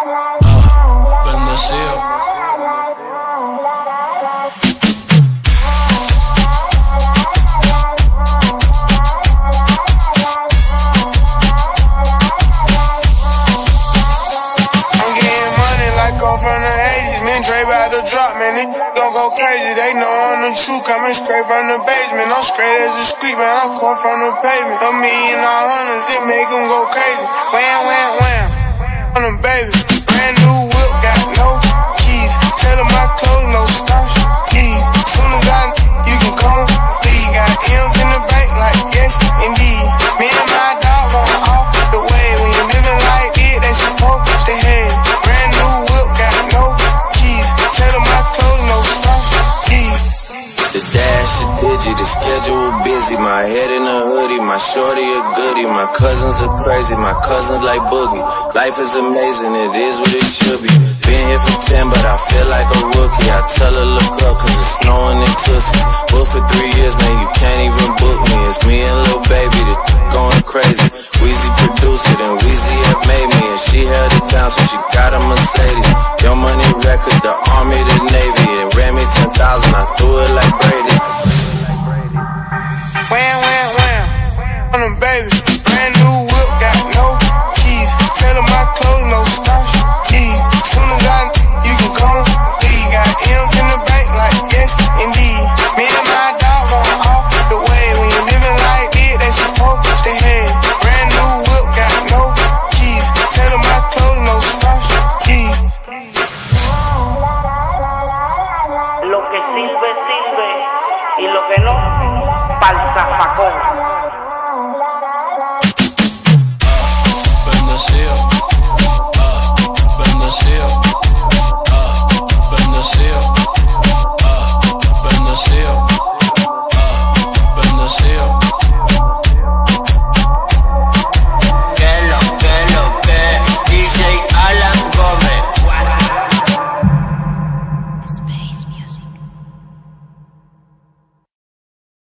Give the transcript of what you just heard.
I'm getting money like corn from the 80s. bendecido. Dre about to drop, man. These gon' go crazy. They know I'm the truth. Coming straight from the basement. I'm straight as a street, man. I'm come from the pavement. A million all hundreds, it make them go crazy. Wham, wham, wham. I'm a baby. The dash is digi, the schedule busy. My head in a hoodie, my shorty a goodie. My cousins are crazy, my cousins like boogie. Life is amazing, it is what it should be. Been here for 10, but I feel like a rookie. I tell her look up, cause it's snowing in Tootsie. Booked for three years, man, you can't even book me. It's me and Lil Baby, the going crazy. Weezy produced it, and Weezy had made me. And she held it down, so she got a Mercedes. Barceló, Balzafacón.